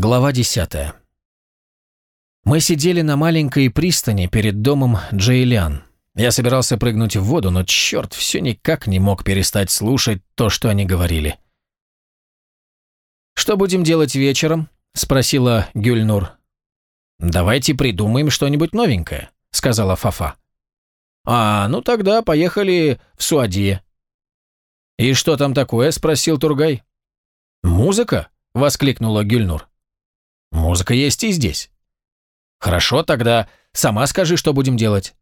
Глава 10. Мы сидели на маленькой пристани перед домом Джейлиан. Я собирался прыгнуть в воду, но черт, все никак не мог перестать слушать то, что они говорили. «Что будем делать вечером?» – спросила Гюльнур. «Давайте придумаем что-нибудь новенькое», – сказала Фафа. «А, ну тогда поехали в Суадье». «И что там такое?» – спросил Тургай. «Музыка?» – воскликнула Гюльнур. Музыка есть и здесь. Хорошо, тогда сама скажи, что будем делать.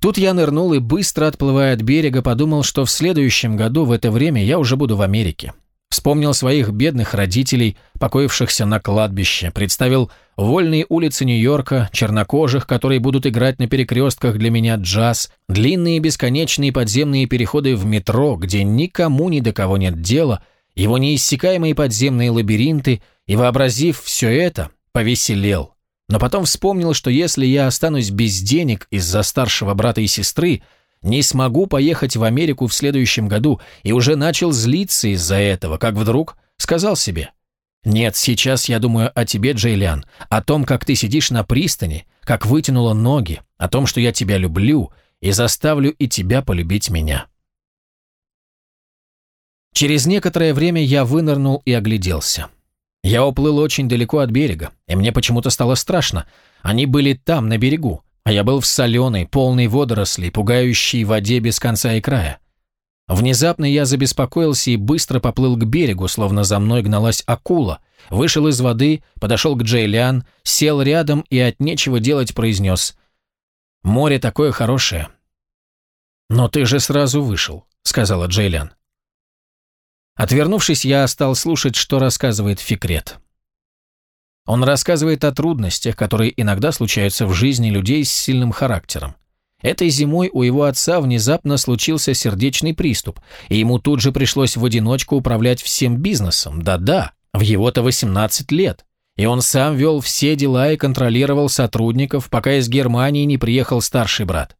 Тут я нырнул и, быстро отплывая от берега, подумал, что в следующем году в это время я уже буду в Америке. Вспомнил своих бедных родителей, покоившихся на кладбище, представил вольные улицы Нью-Йорка, чернокожих, которые будут играть на перекрестках для меня джаз, длинные бесконечные подземные переходы в метро, где никому ни до кого нет дела, его неиссякаемые подземные лабиринты, и, вообразив все это, повеселел. Но потом вспомнил, что если я останусь без денег из-за старшего брата и сестры, не смогу поехать в Америку в следующем году, и уже начал злиться из-за этого, как вдруг сказал себе, «Нет, сейчас я думаю о тебе, Джейлиан, о том, как ты сидишь на пристани, как вытянула ноги, о том, что я тебя люблю и заставлю и тебя полюбить меня». Через некоторое время я вынырнул и огляделся. Я уплыл очень далеко от берега, и мне почему-то стало страшно. Они были там, на берегу, а я был в соленой, полной водорослей, пугающей воде без конца и края. Внезапно я забеспокоился и быстро поплыл к берегу, словно за мной гналась акула. Вышел из воды, подошел к Джейлиан, сел рядом и от нечего делать произнес «Море такое хорошее». «Но ты же сразу вышел», — сказала Джейлиан. Отвернувшись, я стал слушать, что рассказывает Фикрет. Он рассказывает о трудностях, которые иногда случаются в жизни людей с сильным характером. Этой зимой у его отца внезапно случился сердечный приступ, и ему тут же пришлось в одиночку управлять всем бизнесом. Да-да, в его-то 18 лет. И он сам вел все дела и контролировал сотрудников, пока из Германии не приехал старший брат.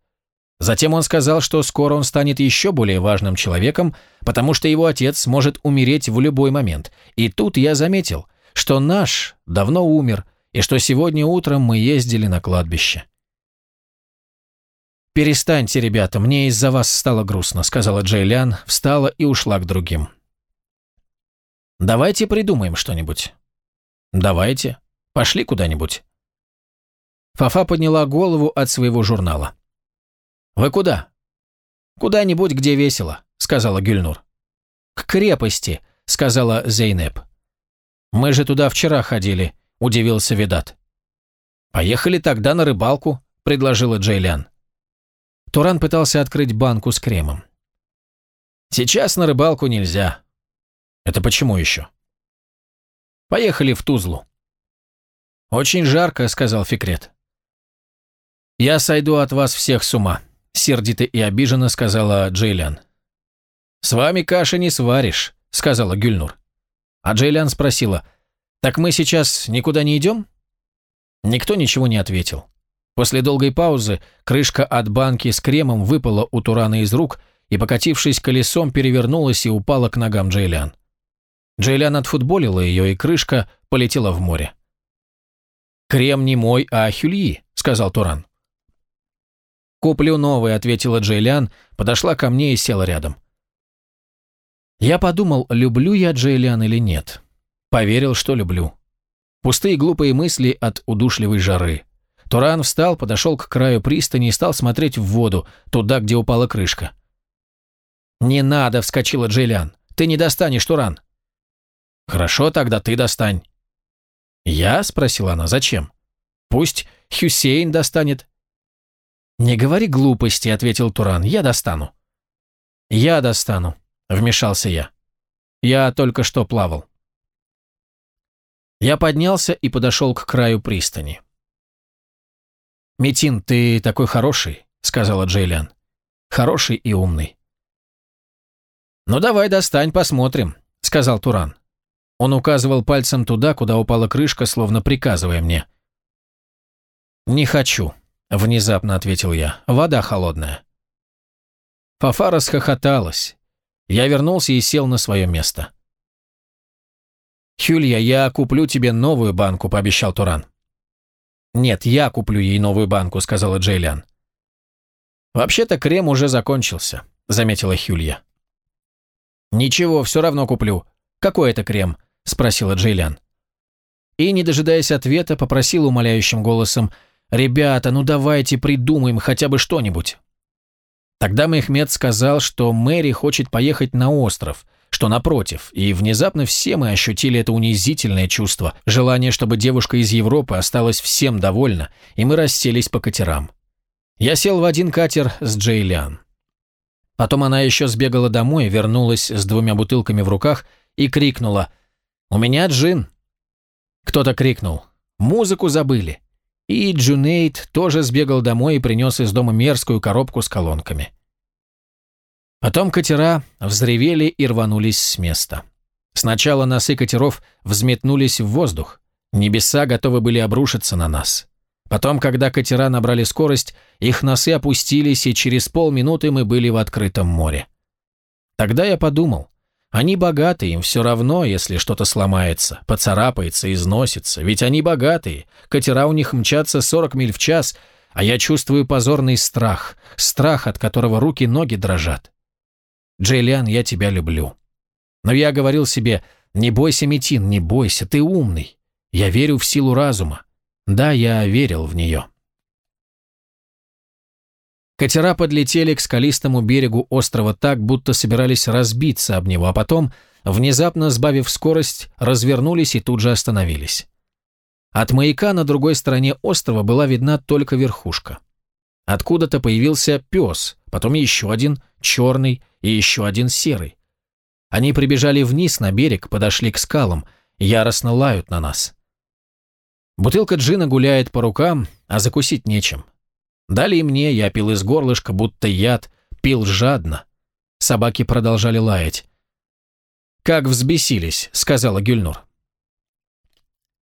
Затем он сказал, что скоро он станет еще более важным человеком, потому что его отец может умереть в любой момент. И тут я заметил, что наш давно умер, и что сегодня утром мы ездили на кладбище. «Перестаньте, ребята, мне из-за вас стало грустно», — сказала Джейлян, встала и ушла к другим. «Давайте придумаем что-нибудь». «Давайте. Пошли куда-нибудь». Фафа подняла голову от своего журнала. «Вы куда?» «Куда-нибудь, где весело», — сказала Гюльнур. «К крепости», — сказала Зейнеп. «Мы же туда вчера ходили», — удивился Видат. «Поехали тогда на рыбалку», — предложила Джейлян. Туран пытался открыть банку с кремом. «Сейчас на рыбалку нельзя». «Это почему еще?» «Поехали в Тузлу». «Очень жарко», — сказал Фикрет. «Я сойду от вас всех с ума», – сердито и обиженно сказала Джейлиан. «С вами каши не сваришь», – сказала Гюльнур. А Джейлиан спросила, «Так мы сейчас никуда не идем?» Никто ничего не ответил. После долгой паузы крышка от банки с кремом выпала у Турана из рук и, покатившись колесом, перевернулась и упала к ногам Джейлиан. Джейлиан отфутболила ее, и крышка полетела в море. «Крем не мой, а Хюльи», — сказал Туран. «Куплю новый», — ответила Джейлиан, подошла ко мне и села рядом. Я подумал, люблю я Джейлиан или нет. Поверил, что люблю. Пустые глупые мысли от удушливой жары. Туран встал, подошел к краю пристани и стал смотреть в воду, туда, где упала крышка. «Не надо», — вскочила Джейлиан. «Ты не достанешь, Туран». «Хорошо, тогда ты достань». «Я?» — спросила она. «Зачем?» «Пусть Хюсейн достанет. «Не говори глупости», — ответил Туран, — «я достану». «Я достану», — вмешался я. «Я только что плавал». Я поднялся и подошел к краю пристани. «Метин, ты такой хороший», — сказала Джейлиан. «Хороший и умный». «Ну давай достань, посмотрим», — сказал Туран. Он указывал пальцем туда, куда упала крышка, словно приказывая мне. «Не хочу», Внезапно ответил я. Вода холодная. Фафа расхохоталась. Я вернулся и сел на свое место. «Хюлья, я куплю тебе новую банку», — пообещал Туран. «Нет, я куплю ей новую банку», — сказала Джейлиан. «Вообще-то крем уже закончился», — заметила Хюлья. «Ничего, все равно куплю. Какой это крем?» — спросила Джейлиан. И, не дожидаясь ответа, попросила умоляющим голосом, «Ребята, ну давайте придумаем хотя бы что-нибудь». Тогда Мехмед сказал, что Мэри хочет поехать на остров, что напротив, и внезапно все мы ощутили это унизительное чувство, желание, чтобы девушка из Европы осталась всем довольна, и мы расселись по катерам. Я сел в один катер с Джейлан. Потом она еще сбегала домой, вернулась с двумя бутылками в руках и крикнула «У меня джин!». Кто-то крикнул «Музыку забыли!». И Джунейд тоже сбегал домой и принес из дома мерзкую коробку с колонками. Потом катера взревели и рванулись с места. Сначала носы катеров взметнулись в воздух. Небеса готовы были обрушиться на нас. Потом, когда катера набрали скорость, их носы опустились, и через полминуты мы были в открытом море. Тогда я подумал, они богатые, им все равно, если что-то сломается, поцарапается, износится, ведь они богатые, катера у них мчатся 40 миль в час, а я чувствую позорный страх, страх, от которого руки-ноги дрожат. Джейлиан, я тебя люблю. Но я говорил себе, не бойся, Метин, не бойся, ты умный. Я верю в силу разума. Да, я верил в нее. Катера подлетели к скалистому берегу острова так, будто собирались разбиться об него, а потом, внезапно сбавив скорость, развернулись и тут же остановились. От маяка на другой стороне острова была видна только верхушка. Откуда-то появился пес, потом еще один, черный, и еще один серый. Они прибежали вниз на берег, подошли к скалам, яростно лают на нас. Бутылка джина гуляет по рукам, а закусить нечем. Дали и мне, я пил из горлышка, будто яд, пил жадно. Собаки продолжали лаять. «Как взбесились», — сказала Гюльнур.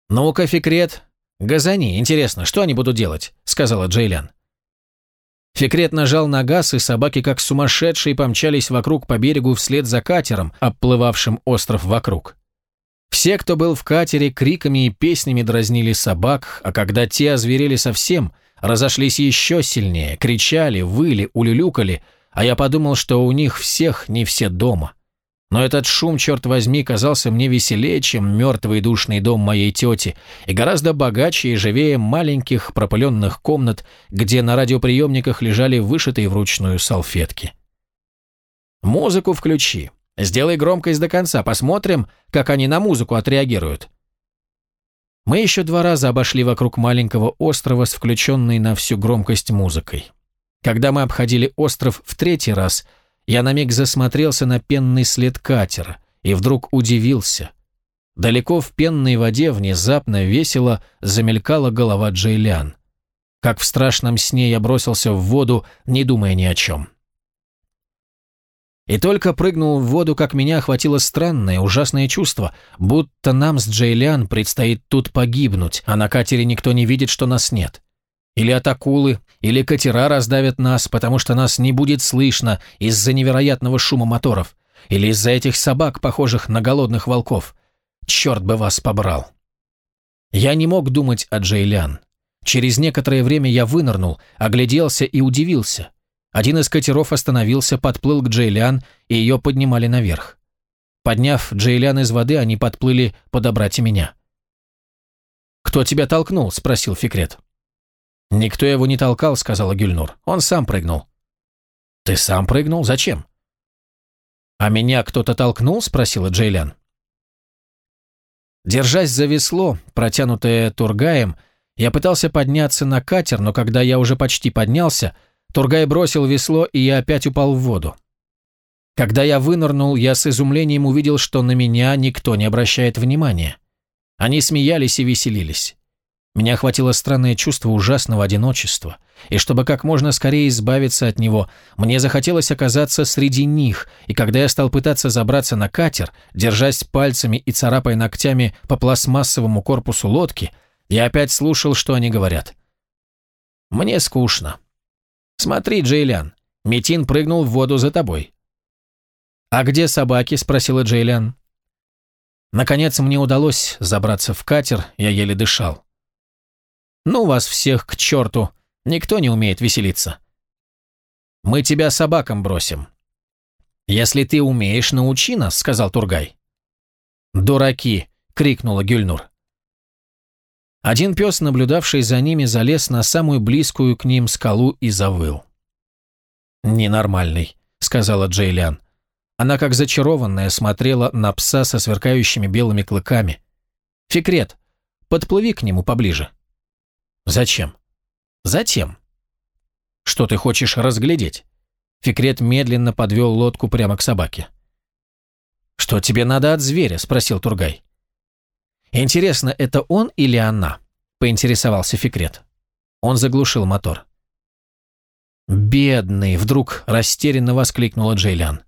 «Ну-ка, Фикрет, газани, интересно, что они будут делать?» — сказала Джейлян. Фикрет нажал на газ, и собаки как сумасшедшие помчались вокруг по берегу вслед за катером, обплывавшим остров вокруг. Все, кто был в катере, криками и песнями дразнили собак, а когда те озверели совсем, разошлись еще сильнее, кричали, выли, улюлюкали, а я подумал, что у них всех не все дома. Но этот шум, черт возьми, казался мне веселее, чем мертвый душный дом моей тети, и гораздо богаче и живее маленьких пропыленных комнат, где на радиоприемниках лежали вышитые вручную салфетки. «Музыку включи. Сделай громкость до конца. Посмотрим, как они на музыку отреагируют». Мы еще два раза обошли вокруг маленького острова с включенной на всю громкость музыкой. Когда мы обходили остров в третий раз – я на миг засмотрелся на пенный след катера и вдруг удивился. Далеко в пенной воде внезапно весело замелькала голова Джейлян. Как в страшном сне я бросился в воду, не думая ни о чем. И только прыгнул в воду, как меня охватило странное, ужасное чувство, будто нам с Джейлян предстоит тут погибнуть, а на катере никто не видит, что нас нет. Или от акулы, или катера раздавят нас, потому что нас не будет слышно из-за невероятного шума моторов. Или из-за этих собак, похожих на голодных волков. Черт бы вас побрал. Я не мог думать о Джейлян. Через некоторое время я вынырнул, огляделся и удивился. Один из катеров остановился, подплыл к Джейлян, и ее поднимали наверх. Подняв Джейлян из воды, они подплыли подобрать и меня. «Кто тебя толкнул?» – спросил Фикрет. «Никто его не толкал», — сказала Гюльнур. «Он сам прыгнул». «Ты сам прыгнул? Зачем?» «А меня кто-то толкнул?» — спросила Джейлян. Держась за весло, протянутое Тургаем, я пытался подняться на катер, но когда я уже почти поднялся, Тургай бросил весло, и я опять упал в воду. Когда я вынырнул, я с изумлением увидел, что на меня никто не обращает внимания. Они смеялись и веселились. Меня охватило странное чувство ужасного одиночества, и чтобы как можно скорее избавиться от него, мне захотелось оказаться среди них, и когда я стал пытаться забраться на катер, держась пальцами и царапая ногтями по пластмассовому корпусу лодки, я опять слушал, что они говорят. «Мне скучно. Смотри, Джейлян, Метин прыгнул в воду за тобой». «А где собаки?» – спросила Джейлян. Наконец мне удалось забраться в катер, я еле дышал. «Ну вас всех к черту! Никто не умеет веселиться!» «Мы тебя собакам бросим!» «Если ты умеешь, научи нас», — сказал Тургай. «Дураки!» — крикнула Гюльнур. Один пес, наблюдавший за ними, залез на самую близкую к ним скалу и завыл. «Ненормальный», — сказала Джейлиан. Она, как зачарованная, смотрела на пса со сверкающими белыми клыками. «Фикрет, подплыви к нему поближе». «Зачем?» «Затем». «Что ты хочешь разглядеть?» Фикрет медленно подвел лодку прямо к собаке. «Что тебе надо от зверя?» – спросил Тургай. «Интересно, это он или она?» – поинтересовался Фикрет. Он заглушил мотор. «Бедный!» – вдруг растерянно воскликнула Джейлян.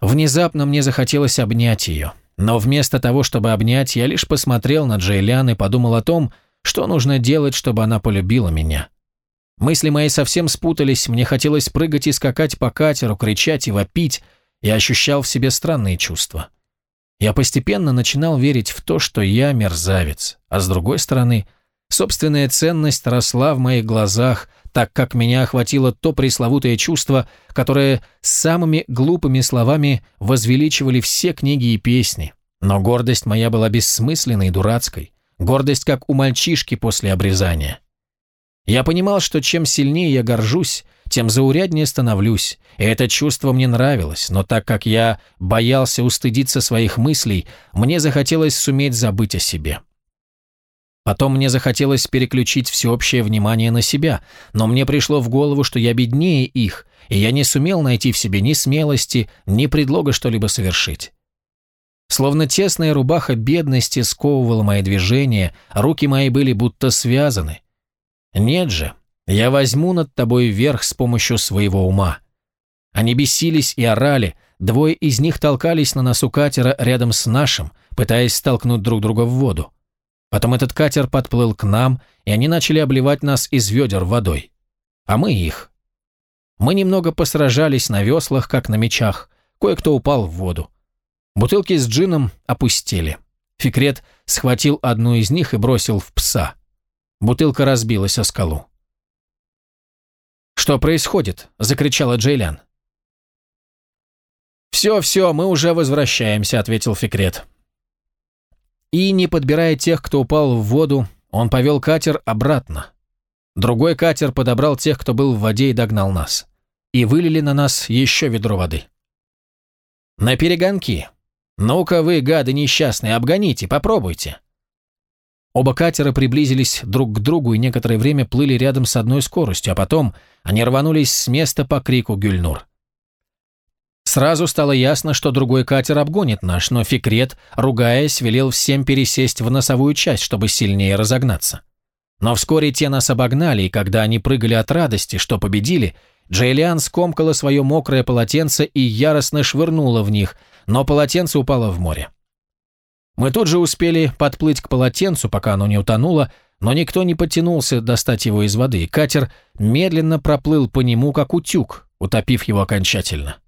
Внезапно мне захотелось обнять ее, но вместо того, чтобы обнять, я лишь посмотрел на Джейлян и подумал о том, что нужно делать, чтобы она полюбила меня. Мысли мои совсем спутались, мне хотелось прыгать и скакать по катеру, кричать и вопить, я ощущал в себе странные чувства. Я постепенно начинал верить в то, что я мерзавец, а с другой стороны, собственная ценность росла в моих глазах, так как меня охватило то пресловутое чувство, которое самыми глупыми словами возвеличивали все книги и песни. Но гордость моя была бессмысленной и дурацкой, гордость как у мальчишки после обрезания. Я понимал, что чем сильнее я горжусь, тем зауряднее становлюсь, и это чувство мне нравилось, но так как я боялся устыдиться своих мыслей, мне захотелось суметь забыть о себе. Потом мне захотелось переключить всеобщее внимание на себя, но мне пришло в голову, что я беднее их, и я не сумел найти в себе ни смелости, ни предлога что-либо совершить. Словно тесная рубаха бедности сковывала мои движения, руки мои были будто связаны, нет же, я возьму над тобой верх с помощью своего ума. Они бесились и орали, двое из них толкались на носу катера рядом с нашим, пытаясь столкнуть друг друга в воду. Потом этот катер подплыл к нам, и они начали обливать нас из ведер водой. А мы их. Мы немного посражались на веслах, как на мечах, кое-кто упал в воду. Бутылки с джином опустили. Фикрет схватил одну из них и бросил в пса. Бутылка разбилась о скалу. «Что происходит?» – закричала Джейлян. «Все, все, мы уже возвращаемся», – ответил Фикрет. И, не подбирая тех, кто упал в воду, он повел катер обратно. Другой катер подобрал тех, кто был в воде и догнал нас. И вылили на нас еще ведро воды. «На перегонки! Ну-ка вы, гады несчастные, обгоните, попробуйте!» Оба катера приблизились друг к другу и некоторое время плыли рядом с одной скоростью, а потом они рванулись с места по крику Гюльнур. Сразу стало ясно, что другой катер обгонит наш, но Фикрет, ругаясь, велел всем пересесть в носовую часть, чтобы сильнее разогнаться. Но вскоре те нас обогнали, и когда они прыгали от радости, что победили, Джейлиан скомкала свое мокрое полотенце и яростно швырнула в них, но полотенце упало в море. Мы тут же успели подплыть к полотенцу, пока оно не утонуло, но никто не подтянулся достать его из воды, и катер медленно проплыл по нему, как утюг, утопив его окончательно.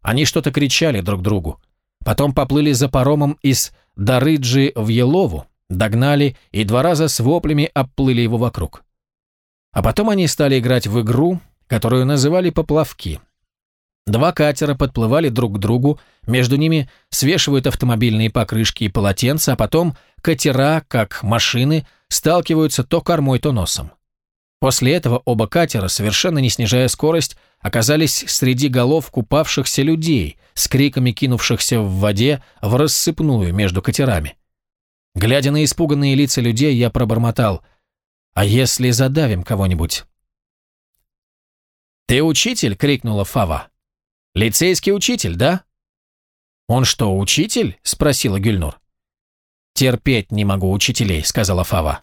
Они что-то кричали друг другу. Потом поплыли за паромом из Дарыджи в Елову, догнали и два раза с воплями обплыли его вокруг. А потом они стали играть в игру, которую называли «поплавки», Два катера подплывали друг к другу, между ними свешивают автомобильные покрышки и полотенца, а потом катера, как машины, сталкиваются то кормой, то носом. После этого оба катера, совершенно не снижая скорость, оказались среди голов купавшихся людей, с криками кинувшихся в воде в рассыпную между катерами. Глядя на испуганные лица людей, я пробормотал «А если задавим кого-нибудь?» «Ты учитель?» — крикнула Фава. «Лицейский учитель, да?» «Он что, учитель?» – спросила Гюльнур. «Терпеть не могу учителей», – сказала Фава.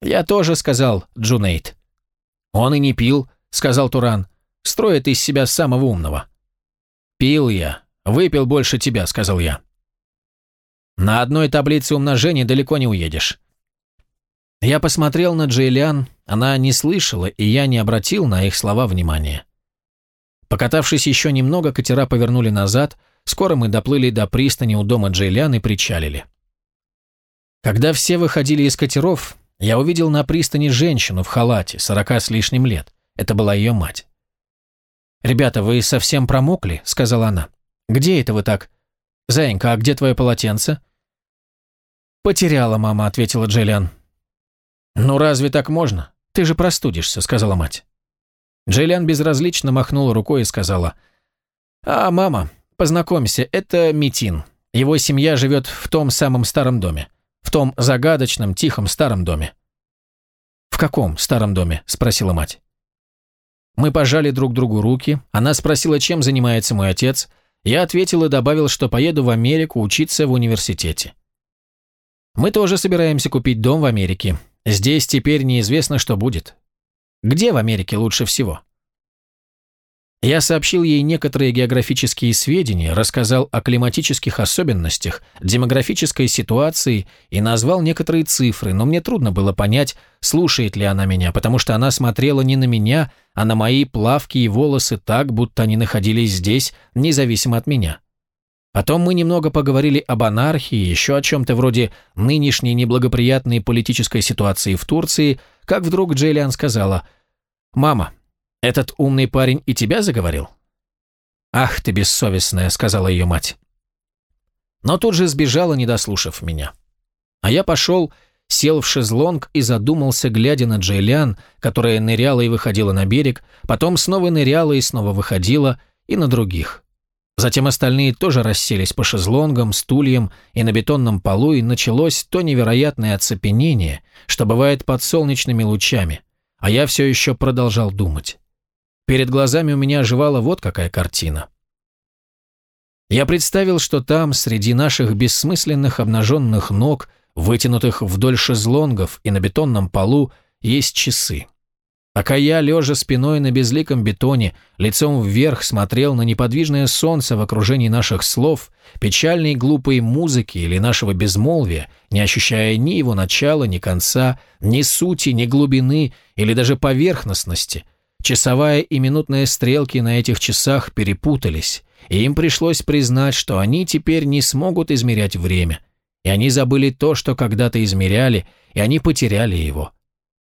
«Я тоже», – сказал Джунейт. «Он и не пил», – сказал Туран. «Строит из себя самого умного». «Пил я. Выпил больше тебя», – сказал я. «На одной таблице умножения далеко не уедешь». Я посмотрел на Джейлиан, она не слышала, и я не обратил на их слова внимания. Покатавшись еще немного, катера повернули назад, Скоро мы доплыли до пристани у дома Джейлян и причалили. Когда все выходили из катеров, я увидел на пристани женщину в халате, сорока с лишним лет. Это была ее мать. «Ребята, вы совсем промокли?» – сказала она. «Где это вы так?» «Заинька, а где твое полотенце?» «Потеряла мама», – ответила Джиллиан. «Ну разве так можно? Ты же простудишься», – сказала мать. Джиллиан безразлично махнула рукой и сказала. «А, мама, познакомься, это Митин. Его семья живет в том самом старом доме. В том загадочном, тихом старом доме». «В каком старом доме?» – спросила мать. Мы пожали друг другу руки, она спросила, чем занимается мой отец. Я ответил и добавил, что поеду в Америку учиться в университете. Мы тоже собираемся купить дом в Америке. Здесь теперь неизвестно, что будет. Где в Америке лучше всего? Я сообщил ей некоторые географические сведения, рассказал о климатических особенностях, демографической ситуации и назвал некоторые цифры, но мне трудно было понять, слушает ли она меня, потому что она смотрела не на меня, а на мои плавки и волосы так, будто они находились здесь, независимо от меня. Потом мы немного поговорили об анархии, еще о чем-то вроде нынешней неблагоприятной политической ситуации в Турции, как вдруг Джейлиан сказала «Мама, этот умный парень и тебя заговорил?» «Ах ты бессовестная», — сказала ее мать. Но тут же сбежала, не дослушав меня. А я пошел, сел в шезлонг и задумался, глядя на Джейлиан, которая ныряла и выходила на берег, потом снова ныряла и снова выходила, и на других. Затем остальные тоже расселись по шезлонгам, стульям и на бетонном полу, и началось то невероятное оцепенение, что бывает под солнечными лучами, а я все еще продолжал думать. Перед глазами у меня оживала вот какая картина. Я представил, что там, среди наших бессмысленных обнаженных ног, вытянутых вдоль шезлонгов и на бетонном полу, есть часы. Пока я, лежа спиной на безликом бетоне, лицом вверх смотрел на неподвижное солнце в окружении наших слов, печальной глупой музыки или нашего безмолвия, не ощущая ни его начала, ни конца, ни сути, ни глубины или даже поверхностности, Часовая и минутная стрелки на этих часах перепутались, и им пришлось признать, что они теперь не смогут измерять время. И они забыли то, что когда-то измеряли, и они потеряли его.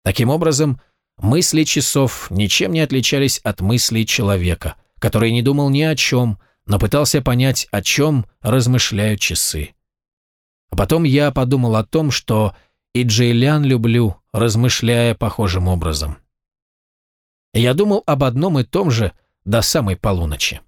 Таким образом, мысли часов ничем не отличались от мыслей человека, который не думал ни о чем, но пытался понять, о чем размышляют часы. А потом я подумал о том, что и Джейлян люблю, размышляя похожим образом. Я думал об одном и том же до самой полуночи.